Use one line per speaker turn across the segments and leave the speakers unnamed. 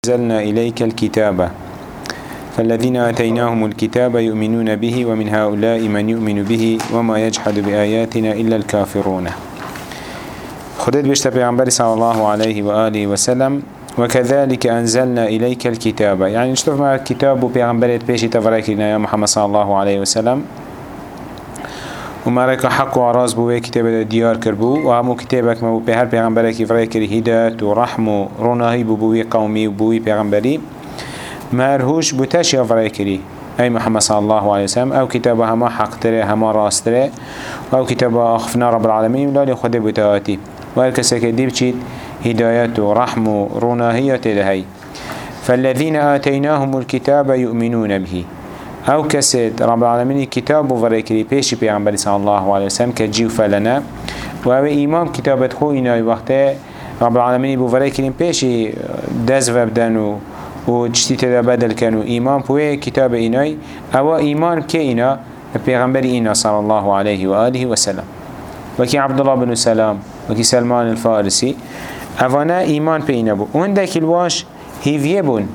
أنزلنا إليك الكتاب. فالذين آتيناهم الكتاب يؤمنون به ومن هؤلاء من يؤمن به وما يجحد بآياتنا إلا الكافرون. خدت بشت پیغمبر صلى الله عليه وآله وسلم وكذلك أنزلنا إليك الكتاب. يعني نشتف مع الكتاب پیغمبرت بيشي تفركنا يا محمد صلى الله عليه وسلم. ومرك حق و عراز بوه كتاب ديار كربو و همو كتابك ما بو هر پیغمبره که فرای کری هدایت و رحم و روناهی بو بوی قومی و بوی پیغمبری مرهوش بو تشیا فرای کری أي محمد صلى الله عليه وسلم أو كتاب هما حق تري هما راس تري أو كتاب أخفنا رب العالمين لا لخد بتواتي وهالكسك دي بچيت هداية ورحم روناهية لهي فالذين آتيناهم الكتاب يؤمنون به. أو كسد رب العالمين كتاب وفريكري بيشي بيعنبالي صلى الله عليه وسلم كجيو فلنا و أو ايمان كتابت خو ايناي وقته رب العالمين بوفريكري بيشي دز وبدن و و جتي تدا بدل كانوا ايمان بوه كتاب ايناي أو ايمان كي اينا پیغمبر اينا صلى الله عليه وآله وسلم وكي عبد الله بن سلام وكي سلمان الفارسي اوانا ايمان بينا بو وهندك الواش هيفيه بون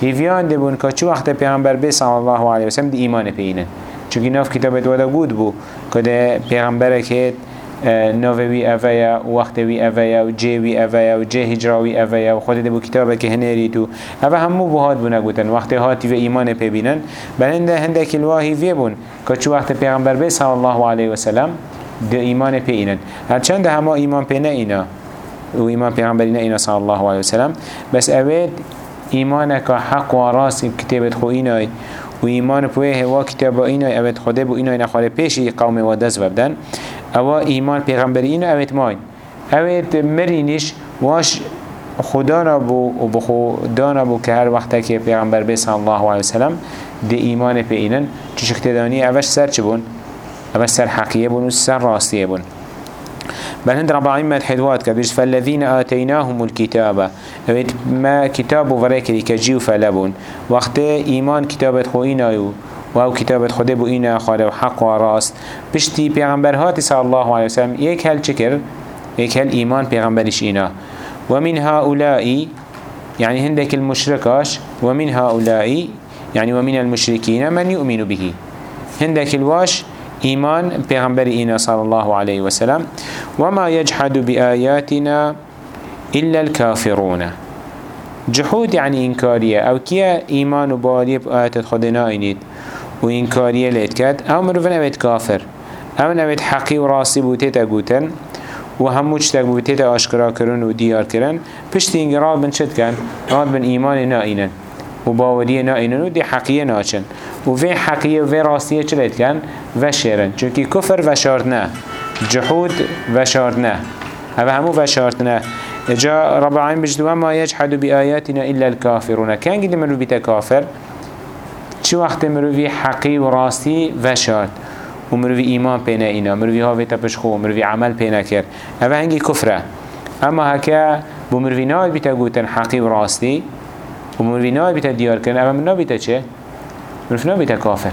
هیویان دبون که چو وقت پیغمبر بی صلی الله علیه وسلم دی ایمان پینن چونکه ناف کتابت ودا بود بو که ده پیغمبر که نووی اویا و وقتوی اویا و جیوی اویا و جه هجراوی اویا و خود دبو کتابه که هنری تو اوه همو بهاد بونه گوتن وقت هاتی و ایمان پی بینن بلنده هنده کلواهی وی بون که چو وقت پیغمبر بی صلی الله علیه وسلم ده ایمان پی اینن هرچند همه ایمان پی اینا و ایمان پیغمبری اینا صلی الله علیه وسلم بس اوید ایمانك حق و راس كتابت خو اینای و ایمان پوه هوا کتاب اینای اوید خوده بو اینای نخواله پیشی قوم و دست ببدن. أو ایمان پیغمبر اینو اوید ماین. اوید مرینش واش خدا نبو و بخو دانا بو که هر وقت که پیغمبر بی صلی الله علیه وسلم دی ایمان پی اینن چش اختدانی اوش سر چه بون؟ اوش سر حقیه بون و سر راستیه بون. بل هند رب العالمين مدحدوات كبيرش فالذين آتيناهم الكتاب. اوید ما كتاب وفريك لكجيو فلبون وقت إيمان كتابت خوينايو و أو كتابت خود بو اینا خاله و حق و راست پشتی پیغمبر هاتی صلی الله علیه وسلم. یک هل چکر یک هل ایمان پیغمبرش اینا و من هؤلاء يعني هندك المشركاش. ومن هؤلاء يعني ومن المشركين من يؤمن به. هندك الواش إيمان پیغمبر إينا صلى الله عليه وسلم. وما يجحد بآياتنا إلا الكافرون. جحود يعني إنكارية. أو كيا إيمان وبالي بآيات خدنا إنيد وإنكارية ليتكات أو مروفن أبيت كافر. أو نبيت حقي وراسي بوتيتا قوتن و همو چتک بوتیت آشکرا کرن و دیار کرن. پشت بن چد کن؟ راد بن ایمان نائینن و باوری نائینن و دی حقیه ناچن و وی حقیه و وی راستیه چلید کن و شیرن. و جحود و هذا همو و شارد نه. جا رب العالمين بجدوا ما يجحد بآياتنا إلا الكافرون كان قد مرو بيتا كافر چه وقت مرو في حقي وراسي وشارد ومرو في إيمان بينا إنا مرو في هاوي تبشخو مرو في عمل بينا كر هذا هنگي كفره أما هكا بمرو في نال بيتا قوتن حقي وراسي ومرو في نال بيتا ديار كرن أما من نال بيتا چه؟ مرو في نال بيتا كافر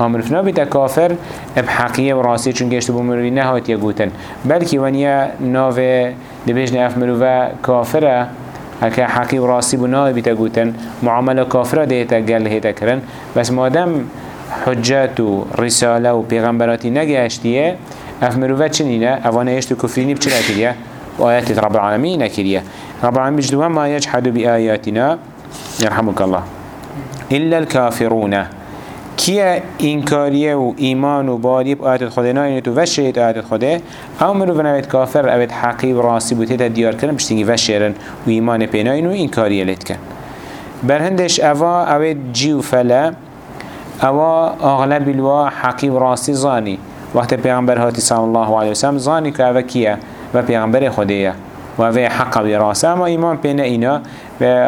همرف نابیتا کافر اب حقیه و راستی چون گشت بو مروی نهات یا گوتن. بلکی ونیا ناوه دبیجن اف مروه کافره. هکا حقی و راستی بو نابیتا گوتن. معامله کافره دیتا گل هیتا کرن. بس مادم حجت و رساله و پیغمبراتی نگشتیه. اف مروه چنینه؟ اوانه اشتو کفرینی بچه نکریه و رب العالمین نکریه رب العالمین بجدوه ما يجحد بآياتنا يرحمك الله. إلا الكافرون. کیه اینکاریه و ایمان و باریب آیت خدا ناینه تو وشید آیت خدا. أو مرو ونوید کافر اوید حقی و راستی بوده دیار کردن بشتینگی وشیرن و ایمان پیناین و لید کن برهندش اوا اوید جیو فلا. اوا اغلب الوا حقی و راستی زانی. وقت پیغمبر هاتی صلی الله علیه وسلم که اوه کیه؟ و پیغمبر خودیه. و في حق براسه اما ایمان بين و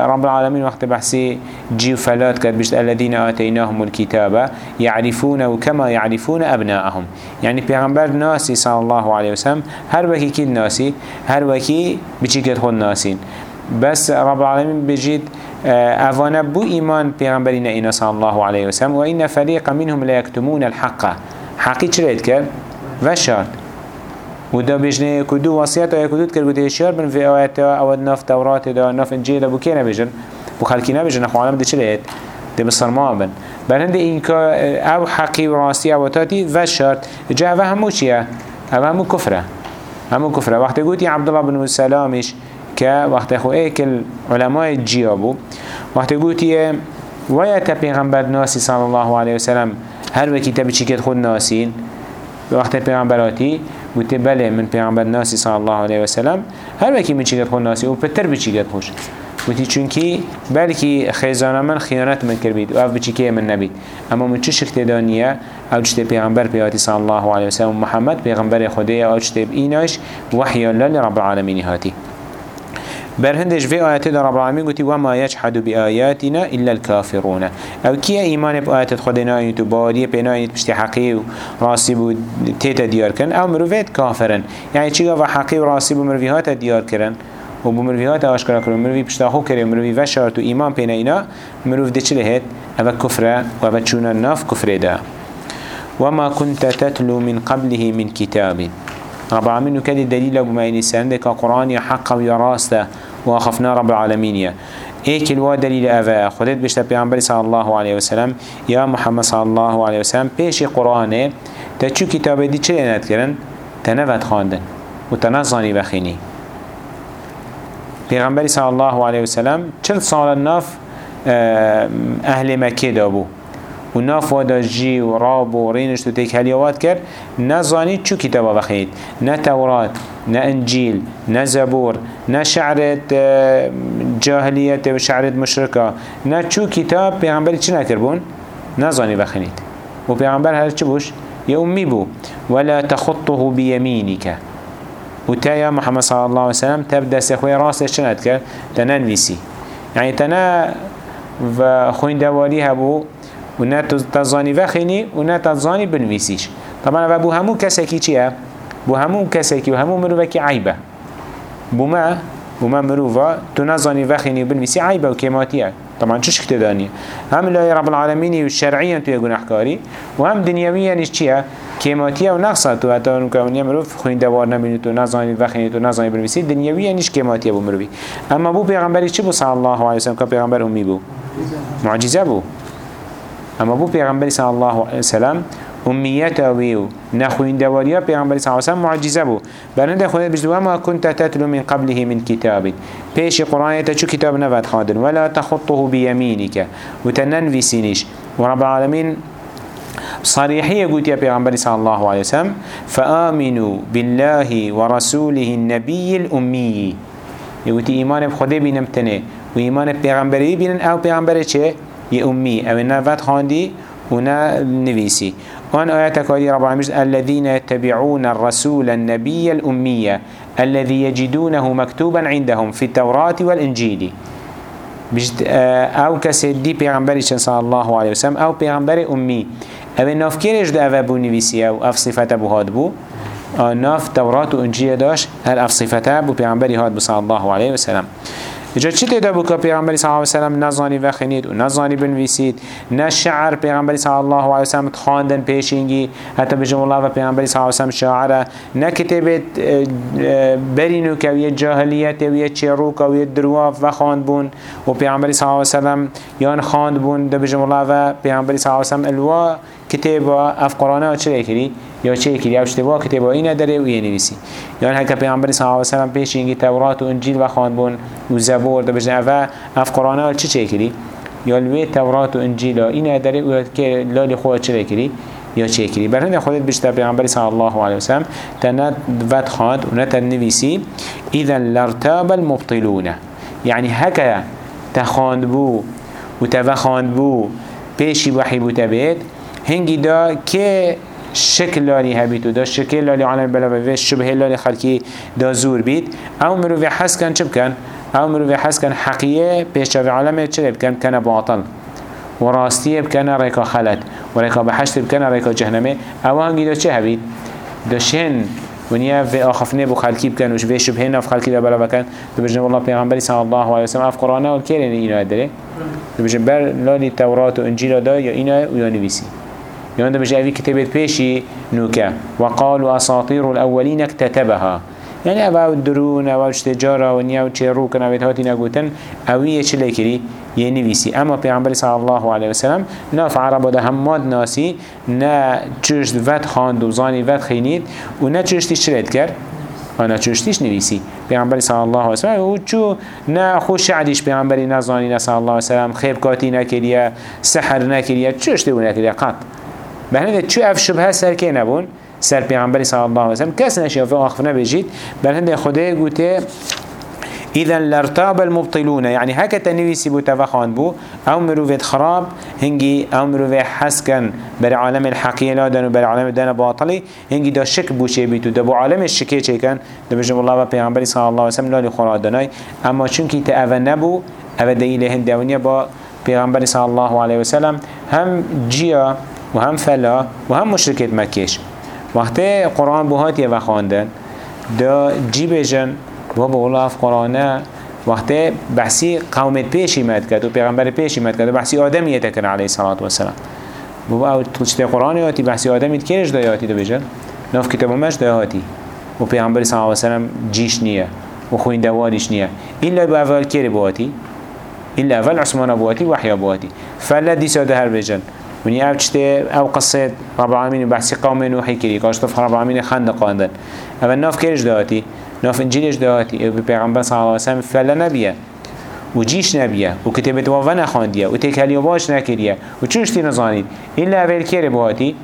رب العالمين وقت بحثي جيو فلات كد بشت الذين آتيناهم الكتاب يعرفونه كما يعرفون أبناءهم. يعني پیغمبر ناسي صلى الله عليه وسلم. هر وكي كل ناسي هر وكي بچي كد خود ناسين بس رب العالمين بجيد أفانا بو إيمان پیغمبرين إنا صلى الله عليه وسلم. وإن فريق منهم لا يكتمون الحق. حقي چريد كد وشارد و دا بجنه کدو وصیت های کدود کرد گوته شیار بن في آیت أو نف تورات دا نف انجیل بو که نبجن؟ بو خلکی نبجن خو عالم ده چه لید؟ ده بسرما بن. برهند این که أو حقی و راستی أو تاتی و شرط. جا أو همو چیه؟ أو همو کفره. همو کفره. وقتی گوتی عبدالله بن سلامش که وقتی خو ایکل علماء جیابو وقتی گوتی ويا پیغمبر ناسي صلى الله عليه وسلم هر وكي تبي چيكت خود ناسين وقت پیغمبراتی بوده بله من پیغمبر ناسي صلى الله عليه وسلم هر وكي من چيكت خود ناسي و پتر بچيكت خوش. بودی چونکی بلکی خیزانه من خیانت من کرد و اف بچیکه من نبید. اما من چه شکت دانیه؟ أو چته پیغمبر پیاتی صلی الله علیه وسلم محمد پیغمبر خوده أو چته ایناش؟ وحی الله لرب العالمین هاتی. بر هندش في آيات در رب العالمين قلت وما يجحد بآياتنا إلا الكافرون. أو كي إيمان بآيات خدنا يتو باري بنا يتبشتي حقي وراسي بو تيتا ديار كن أو مروفيت كافرن. يعني چيغا و حقي وراسي بو مروفيهات ديار كرن؟ و بو مروفيهات أشكرا كرن. مروفي بشتاخو كرن مروفي وشارت و إيمان بنا إنا مروف دي چله هت أو كفر و أو چونا ناف كفر دا وما كنت تتلو من قبله من كتاب. رب العالمين كده دليل أبو مايني سندك قرآن حق ويراسته وخفنا رب العالمين ايك الوا دليل أفا؟ خدت بشتا بيعنبري صلى الله عليه وسلم يا محمد صلى الله عليه وسلم بيش قرآن تشو كتاب دي چه لنت كرن تنفت خاندن وتنظني بخيني پیغمبری صلی الله علیه وسلم چل سال ناف أهل مکه دابو و ناف وادا جی و راب و رینش تو تیک هلیوات کرد. نزانید چو کتابا بخید نه تورات نه انجیل نه زبور نه شعرت جاهلیت و شعرت مشرکه نه چو کتاب پیغمبری چی نکر بون؟ نزانی بخینید و پیغمبر هر چی بوش؟ یه امی بو. ولا تخطه بيمينك وتايا محمد صلى الله عليه وسلم تبدأ سخوي راسه شنات كر تننويسي يعني تنا و خوين دوالي هبو و نه تزانی وخینی و نه تزانی بنویسیش طبعا و بو همو کسی چیه؟ بو همو کسی و همو مروفه که عیبه بو ما بو ما مروفه تو نزانی وخینی و بنویسی عیبه و کماتیه طبعا چش دانية هم لا رب العالمين والشرعيا تو يقول أحكاري وهم دنيويا نش چيا كيماتيا ونقصة تو حتى نكون يمروف خوين دوار نبيني تو نزاني وخيني تو نزاني بنويسي دنيويا نش كيماتيا بو مروي أما بو پیغمبري چه بو صلى الله عليه وسلم كبيغمبر أمي بو معجزة بو اما بو پیغمبر صلی الله علیه وسلم امیت اویو نخوین دواریا پیغمبر صلی الله علیه وسلم معجزه بو برنده خودت بجدو ما كنت تتلو من قبله من كتاب پیش قرآن چو کتاب نفت خادن ولا تخطه بيمينك وتننفسينش ورب العالمين صريحية قلت يا پیغمبر صلى الله عليه وسلم فآمنوا بالله ورسوله النبي الأمي يقول إيمان بخده بينمتنه وإيمان بيغمبره بينن أو بيغمبره چه؟ يا أمي أو نفت خاندي ونا نفيسي وان آيات كاري رب العالمين الذين يتبعون الرسول النبي الأمية الذي يجدونه مكتوبا عندهم في التوراة والإنجيل بجد أو كسي دي پیغمبری صلى الله عليه وسلم أو پیغمبر امي أو نافكيرش ده أو ابو نويسي أو اف صفت ابو هاد بو. ناف توراة و انجيل داش هل اف صفت ابو پیغمبری هاد بو صلى الله عليه وسلم جا چی تیدا بو که پیغمبری صلی الله علیه وسلم نزانی و خنید و نزانی بنویسید نه شعر پیغمبری صلی الله علیه وسلم خواندن پیشینگی حتی بجم الله و پیغمبری صلی الله علیه وسلم شعره نه کتابت برینو که وی جاهلیت و یه چروک و یه درواف و خواند بون و پیغمبری صلی الله علیه وسلم یان خواند بون ده بجم الله و پیغمبری صلی الله علیه وسلم الوا کتاب اف قرآن چه کری یا چه أو اشتباه کتاب اینه داره و یه نویسی. یعنی هکا پیغمبر صلی الله علیه وسلم پیش اینگی تورات و انجیل و خانبون و زبور ده بجنه و اف قرآن چه چه کری؟ یا الوی تورات و انجیل اینه داره و که لالی خود چه کری؟ یا چه کری؟ برای خودت بیشتر پیغمبر صلی الله علیه وسلم تنت ود خواند و نت نویسی. اذا لارتاب المبطلون. يعني هكا تخاند بو وتفخاند بو پیشی وحی بو تبید هنگی دا که شکل لالی هبید و دا شکل لالی عالم بلا و شبه لالی خلکی دا زور بید. آو مروی حس کن چه بکن؟ آو مروی حس کن حقیه پیشتر عالم چه بکن؟ کن باطل و راستیه بکن ریکا خلط و ریکا بحشت بکن ریکا جهنمه. آو هنگی دا چه هبید؟ دا شن. ونیا و آخفنه بو خلکی بکن وش و شبه ناف خلکی دا بلا بکن. دو بجنب الله پیغمبری صلی الله علیه وسلم آف قرآنه و کلین اینا داره؟ دو بجنب بر لالی تورات و انجیل دا یا اینا و یا نویسی؟ يوان ده بجي أبي كتابت بيشي نوكا وقالوا أساطير الأولين اكتتبها. يعني أبا الدرون أبا اشتجارة ونيا وشيروكن أبا هاتي نقوتن أوي يشي ليكري ينويسي أما پیغمبر صلى الله عليه وسلم ناف عربا ده هماد ناسي نا چشت ود خاند و زاني ود خينيد و نا چشتی شرد کرد أنا چشتیش نویسی پیغمبر صلی الله علیه و سلم و چو نه خوش شعریش پیغمبری نزانی الله علیه و سلم خیب کاتی سحر نکریه چشتی و نکریه قط. به هنده چو اف شبه سر که نبون سر پیغمبری صلی الله علیه و سلم کس نشیافه آخف نبجید به هنده خدا گوته إذا لارتاب المبطلون. يعني هكا تنويسي بو تفخان بو أو مروفيت خراب هنجي أو مروفيت حسكن بر عالم الحقيقة لادن وبر عالم الدين باطلي هنجي دا شك بو شي بيتو دا بو عالم الشكي چه كان دا بجم الله و پیغمبر صلى الله عليه وسلم لالي خورا داناي أما چونكي تأوى نبو أوى دليل هندونيا با پیغمبر صلى الله عليه وسلم. هم جيا وهم فلا وهم مشركت مكيش وقت قرآن بهاتي وخاندن دا جي بجن و به الله اف قرآنه وقتی بحثی قومت پیشی مد کرد و پیغمبر پیشی مد کرد و بحثی آدمیت کرد علیه الصلاة والسلام بو او تلچته قرآن یاتی بحثی آدمیت کرش دایاتی دو بجن؟ ناف کتاب مش دایاتی و پیغمبر الله علیه وسلم جیش نیه و خوین دوالیش نیه. ایلا با اول کری بواتی إلا أول عثمان بواتي وحي بواتي فلا دي سودة هر بجن. وني أو تشتي أو قصة رب العالمين وبحثي قوم نوحي كري كاشتف رب العالمين خندق قاندن أما الناف كيرش داتي ناف انجيلش دهاتي أو بيغمبر صلى الله عليه وسلم فلا نبيه و جيش نبيه و كتبت وافنا خانديه و تكاليو باش نكريه و چوش تي نزانيد إلا أول كيري بهاتي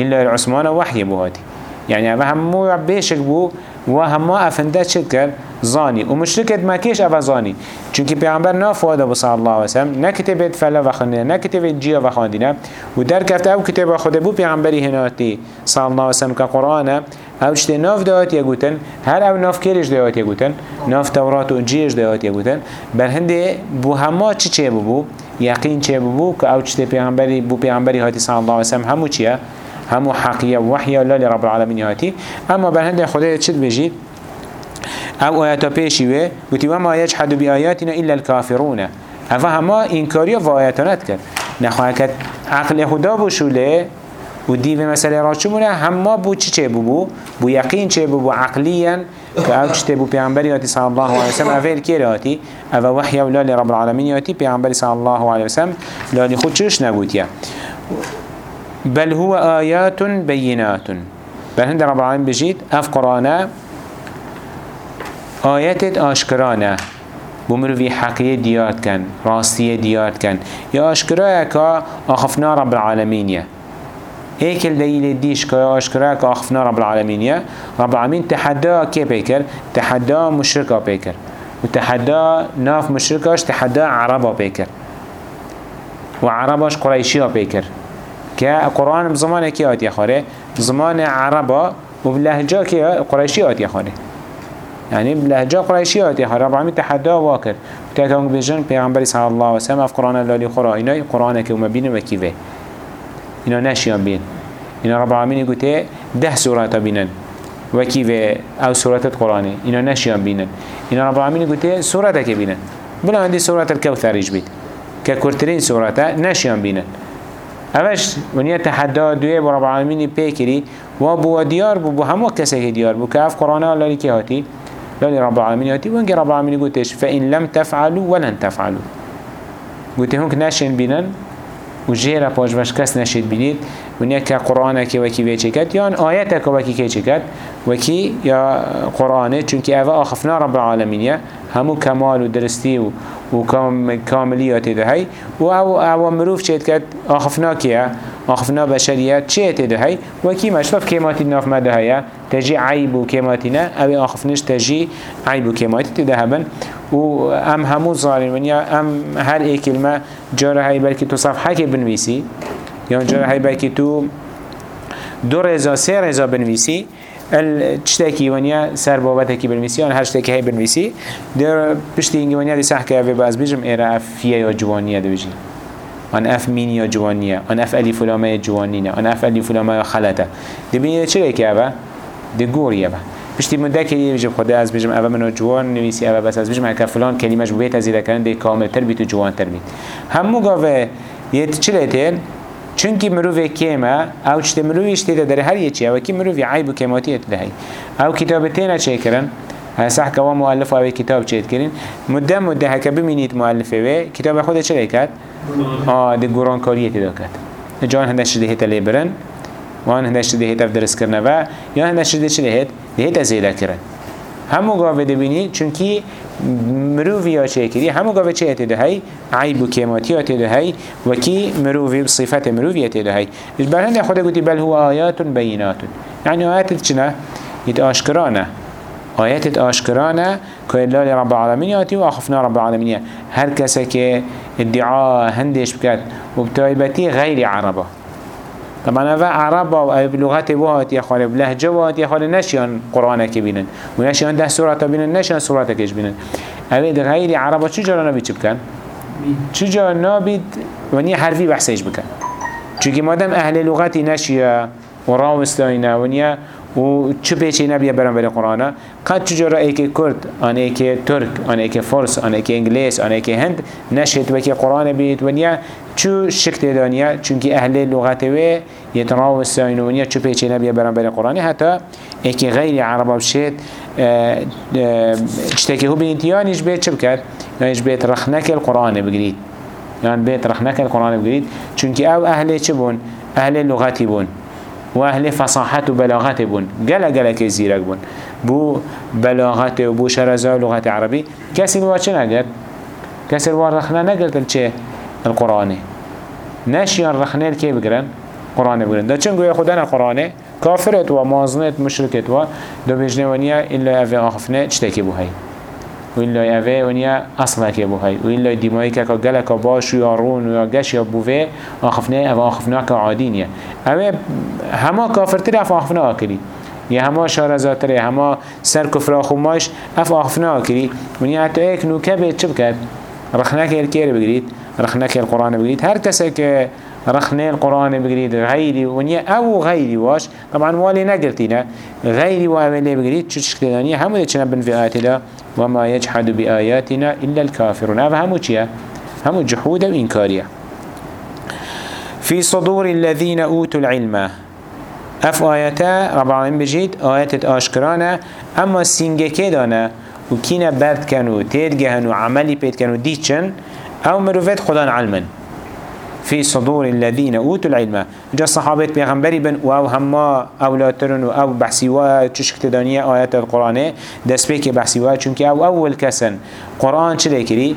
إلا العثمان وحي بهاتي يعني أما همو بيشك بو و همه افنده چد زانی. و مشرکت مکیش أو زانی. چونکه پیغمبر نافواده بو صلی الله وسلم نکتبت فلا و خاندینه نکتبت جیا و خاندینه و در کفت أو کتاب خود بو پیغمبری هناتی صلی الله وسلم که قرآنه. أو چته ناف دهات یگوتن هر أو ناف کرش دهات یگوتن ناف تورات و انجیش دهات یگوتن بر هنده بو همه چی چه بو یقین چه بو که أو چته پیغمبری بو پیغمبری هاتی صلی الله وسلم همو چیه؟ همو حقية وحية لا لرب العالمين هاتي أما بهند خدای چد بجید أو آياتا پیشیوه گوتی وما يجحد بآياتنا إلا الكافرون أفا هما إنكارية و آياتنا تكر نخواه كد عقل خدا بشوله و دیو مسئله را چمونه هما بو چی چه بو بو بو یقین چه بو بو عقلیا که أو چه بو پیغمبری آتی صلی الله علیه وسلم اویل که آتی أو وحی و لالی رب العالمین آتی پیغمبری صلی الله علیه وسلم لالی خود چش نگوتیه بل هو آيات بينات بل هند رب العالمين بجيت اف قرآن آيات آشكرانا بمروي حقية ديات كان راستية ديات كان يا آشكرايا كا أخفنا رب العالمين يا هيك الدليل ديش كا كا أخفنا رب العالمين يا رب العالمين تحدى كي بيكر تحدى مشركة بيكر وتحدى ناف مشركاش تحدى عربا بيكر وعرباش قريشيا بيكر که قرآن بزمان کی آتی خاره بزمان عربا. و بلهجه کی قریشی آتی خاره يعني بلهجه قريشي آتی خاره رب العالمين تحدى واكر تاكم بجن پیغمبر صلى الله عليه وسلم اف قرآن اللالي خورا. اینا قرآن که وما بین و کیوه. اینا نشیان بین. اینا رب العالمين يقول ده سورة بینن و کیوه أو سورة القرآن اینا نشیان بینن. اینا رب العالمين يقول سورة که بینن. بلا عندي سورة الكوثر يجبيت ككورترين سورة نشيان بینن. اوش ونیا تحدا دوی برب العالمین پیکری و بو دیار بو همو کسی دیار بو که اف قرآن لالی که هاتی. لالی رب العالمین هاتی ونگی رب العالمین گوتش فإن لم تفعلوا ولن تفعلوا. گوته هنک نشین بینن و جیره پاش باش کس نشید بینید ونیا که قرآن چکت یا آیت که وکی که چکت وکی یا قرآنه چونکه اوه آخفنا رب العالمین همو کمال و درستی و و کاملیات ده هی و أو أو مروف چید کد آخفنا کیه آخفنا بشریت چه ده هی؟ و کی مشفف کیماتی ناف مده هیا؟ تجی عیب و کیماتی نه. أو آخفنش تجی عیب و کیماتی ده هبن. و ام همو ظالمین یا ام هر ای کلمه جاره هی بلکه تو که بنویسی. یا جاره هی بلکه تو دو رزا سه رزا بنویسی. الشتاكي ونيا سر بابتكي بالميسي أنا هشتاكي هاي بالميسي در بشتي إنجي ونيا دي سحكي أفي باز بيجم إيرا أف فيا يا جوانية دي آن اف مین یا جوانیه. آن اف الیف فلامه یا جوانینه. آن اف الیف فلامه یا خلطه دی بینید چه که اوه؟ دی گوریه اوه. پشتی مده که یه بجم خدا از بجم اوه منو جوان نویسی اوه بس از بجم هکه فلان کلیمش بویت از ایده کرن دی کامل تر بیتو جوان تر بیت. همو گاوه یه چه تیل؟ چونکی مروی کیمه او چت مرویش تیده در هر یه چی او کی مروی عیب و کیماتی دهی. او کتاب چه کرن؟ صح که مؤلف او کتاب چه کرین مده مده هکه بمینید مؤلفه و کتاب خود چه کرد؟ آه دي قرآن كارية تدا كات جان هندش ده هتا ليبرن وان هندش ده هتا درس کرنه و یا هندش ده چه هت ده هتا زیده کرن. همو گاوه ده بینی چونکی مروفی ها چه کری همو گاوه چه هت ده هی عیب و کیماتی هت ده هی و کی مروفی صفت مروفی هت ده هی بل هنده خود گوتی بل هو آیات بینات يعني آیات چنه يت آشكرانه آيات آشكرانه كإلا رب العالمين ياتي وأخفنا رب العالمين هر كسا كي ادعاء هندش بكات وبتايبتي غير عربة طبعا هذا عربة بلغات بوهات يا خالي بلهجة بوهات يا خالي نشيان قرآن كبينن ونشيان ده سورة بينن نشيان سورة كيش بينن أبد غير عربة شو جرى نبي بكان شو جرى نبي وني حرفي بحسيش بكان چونكي مادام أهل لغتي نشيا وراوستاينا ونيا و چه پیچه نبیه برام بری قرآن قد چجورا ایک کرد آن ایک ترک آن ایک فارس آن ایک انگلیس آن ایک هند نشد وکی قرآن بید ونیا چو شکت دانیا چونکی أهل لغت و یتراو الساین ونیا چو پیچه نبیه برام بری قرآن حتی ایک غیر عربا بشید اشتاكي هو بنتيانيش بيت شبكات يعني بيت رخنك القرآن بقريد يعني بيت رخنك القرآن بقريد چونك أو أهل چبون أهل لغتي بون. و أهل فصاحت و بلاغت بون. گله گله که زیرک بون. بو بلاغت و بو شرزا و لغت عربی کسی الوا چه نگرد؟ کسی الوا رخنه نگرد چه؟ القرآنه نشیان رخنه که بگرن؟ قرآن بگرن دا چون گویا خودن قرآنه کافرت و مازنت مشرکت و دو بجنوانیه إلا افی آخفنه چتکی بو هی وین لای اوه اونیا اصلا که بو های وین لای دیمایی که که گلک باش یا رون یا گش یا بوه آخفنه اوه آخفنه که عادی نیه اوه همه کافرتر اف آخفنه آکری یا همه شارزاتره همه سر کفر آخوماش اف آخفنه آکری ونیا حتی ایک نوکه به چه بکرد؟ رخنه که الکیره بگرید رخنه که القرآن بگرید هر کسی که رخنا القرآن بقريد غيري ونيا أو غيري واش. طبعا والي نقرتنا غيري وعملي بقريد شو تشكتلانية همو دي چنبن في آياتنا وما يجحد بآياتنا إلا الكافرون. هذا همو چيا همو جحود وإنكاريا في صدور الذين أوتوا العلم. اف آياتا رب العالمين بجيد آيات آشكرانا اما سينجكي دانا وكينا برد كانوا تيرجهن وعملي بيت كانوا ديتشن أو مروفات خدان علمن. في صدور الذين أوتوا العلم. جا صحابة بيغمبري بن أو هما أولادترن أو بحثيوا تشكت دانية آيات القرآن. دس بيك بحثيوا چونك أو أول كسن قرآن چلي كري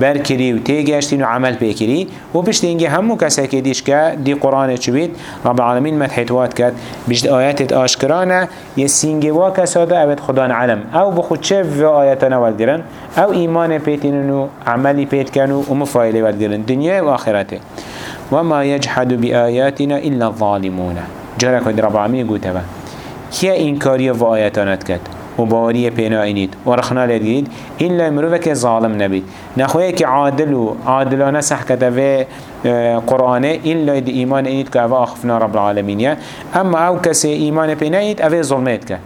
بر کری و تیگشتین و عمل پیکری و پشت اینگه همو که دیش که دی قرآن چوید رب العالمین مدحیتوات کرد بشت آیات آشکرانه یه سینگه وا کساده اوید خدا علم. أو بخود چه و آیات نوال گرن أو ایمان پیتینن و عملی پیت کنو و مفایله ود گرن دنیا و آخرته وما يجحد بآياتنا إلا الظالمون. جارك رب العالمين قوته كيا إنكارية و آياتانت كد و باوری پینا اینید و رخنا لید گید إلا مروفه که ظالم نبید نخواه که عادل و عادلانه صح کده و آه، قرآنه إلا ایمان اینید که اوه آخفنا رب العالمین اما أو کسی ایمان پینا اینید اوه ظلمت که.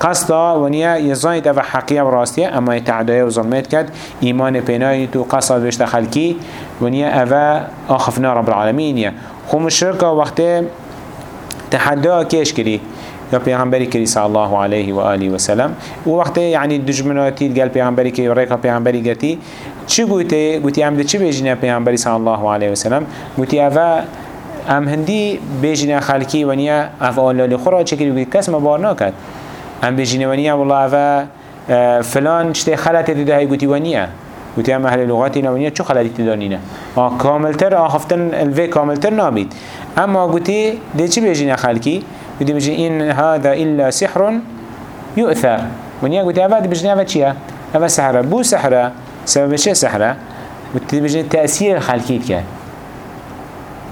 قصدا ونیا یزاید اوه حقیه و راستیه اما تعدایه و ظلمت کرد. ایمان پینایی تو قصد بشت خلکی. ونیا اوه آخفنا رب العالمین خو مشرکه وقتی تحدی کش کری یا پیغمبری کری صلی الله علیه و آله و سلم. و وقتی یعنی دجمناتی گل پیغمبری و ریکا پیغمبری گتی چی گویته گویتی ام چی بیجینه پیغمبری صلی الله علیه و سلم؟ گویتی اوه ام هندی بیجینه خلکی ونیا اوه آلالی خورا چکری گویتی کس مبار نکد ام بیجینه ونیا والله اوه فلان چته خلط دیده های گویتی ونیا. گویتی ام أهل لغاتی نونیا چو خلطی تدانینه آه کاملتر آخفتن الوی کاملتر نابید. اما گویتی ده چی بیجینه خلکی بدي بجي إن هذا إلا سحر يؤثر. ونيا قلت أبد بجي أبد شيء أبد سحرة. بو سحرة. سبب شيء سحرة؟ قلت بجي تأثير الخلقيت كان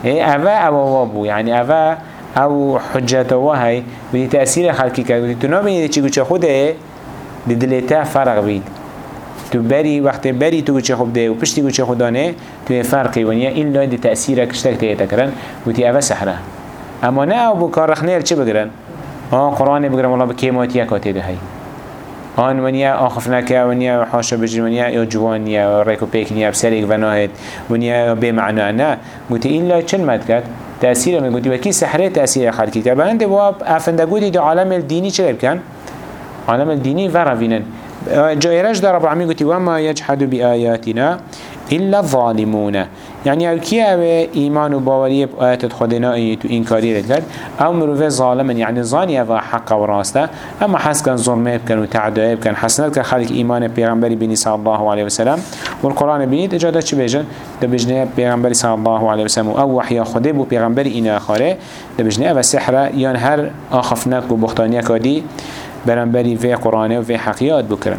إيه أبا أو وابو يعني أبا أو حجة وهاي بدي تأثير الخلقيت كان قلت تنامي دي قلت خده دي دلتا فرق بيد. تو بری وقت بری تو گوچه خوب ده و پشتی گوچه خودانه تو فرقی ونیا این لای دی تأثیر کشتک تیتا کرن. گوتی اوه سحرة. اما نه أو بو کار رخنیر چه بگرن؟ آه قرآن بگرن والله بکیماتی یکاتی ده هی آن ونیا آخف نکه ونیا حاشا بجر ونیا یا جوان یا ریکو پیک نیا بسریک وناهد ونیا به معنا نه. گوتی إلا چن مد کرد تأثير من قلت وكي سحره تأثير خلقي تبا عند واب أفند قلت دو عالم الديني چه كان عالم الديني ورفينن جايرش در رب العالمين قلت وما يجحد بآياتنا إلا الظالمون. يعني أو كي أو ايمان و باوري بآيات خدنا ايتو انكاري رد أو مروفه ظالما يعني ظاني أو حق و اما حس كان ظلمه بكن و تعدائه حسنات كان خلق ايمان پیغمبری بني صلى الله عليه وسلم والقرآن بنيت اجاده چه بيجن ده بجنه پیغمبری صلى الله عليه وسلم أو وحيا خده بو پیغمبری این آخره ده بجنه أو سحره يان هر آخفنك و بختانيه كادي برنبري في قرآن و حقيات بكرن